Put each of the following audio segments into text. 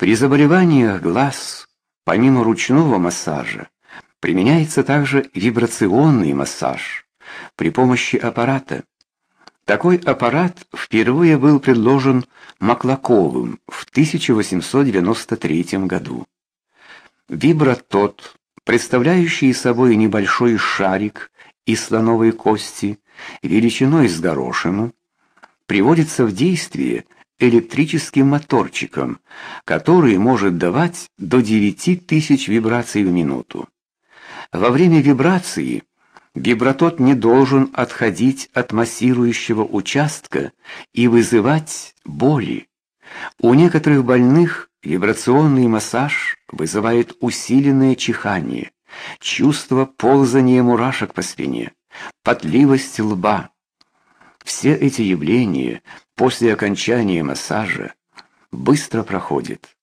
При заболеваниях глаз, помимо ручного массажа, применяется также вибрационный массаж при помощи аппарата. Такой аппарат впервые был предложен Маклаковым в 1893 году. Вибратот, представляющий собой небольшой шарик из слоновой кости величиной с горошину, приводится в действие электрическим моторчиком, который может давать до 9000 вибраций в минуту. Во время вибрации вибратот не должен отходить от массирующего участка и вызывать боли. У некоторых больных вибрационный массаж вызывает усиленное чихание, чувство ползания мурашек по спине, потливость лба. Все эти явления после окончания массажа быстро проходят.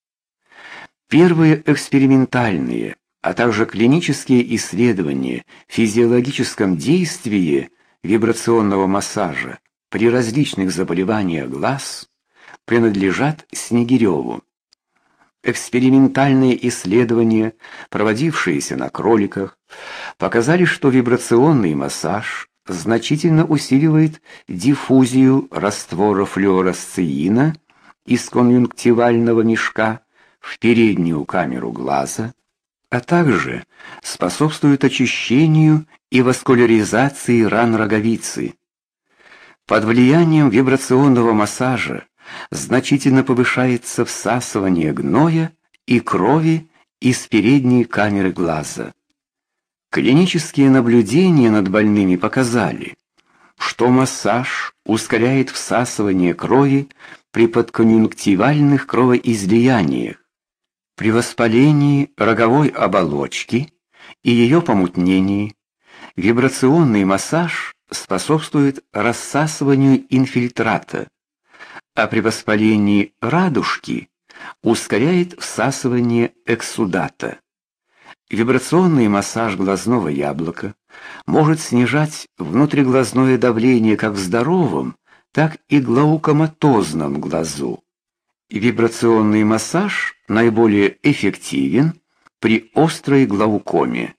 Первые экспериментальные, а также клинические исследования в физиологическом действии вибрационного массажа при различных заболеваниях глаз принадлежат Снегиреву. Экспериментальные исследования, проводившиеся на кроликах, показали, что вибрационный массаж значительно усиливает диффузию раствора флюоресцеина из конъюнктивального мешка в переднюю камеру глаза, а также способствует очищению и васкуляризации ран роговицы. Под влиянием вибрационного массажа значительно повышается всасывание гноя и крови из передней камеры глаза. Клинические наблюдения над больными показали, что массаж ускоряет всасывание крови при подконъюнктивальных кровоизлияниях, при воспалении роговой оболочки и ее помутнении. Вибрационный массаж способствует рассасыванию инфильтрата, а при воспалении радужки ускоряет всасывание эксудата. Вибрационный массаж глазного яблока может снижать внутриглазное давление как в здоровом, так и глаукоматозном глазу. Вибрационный массаж наиболее эффективен при острой глаукоме.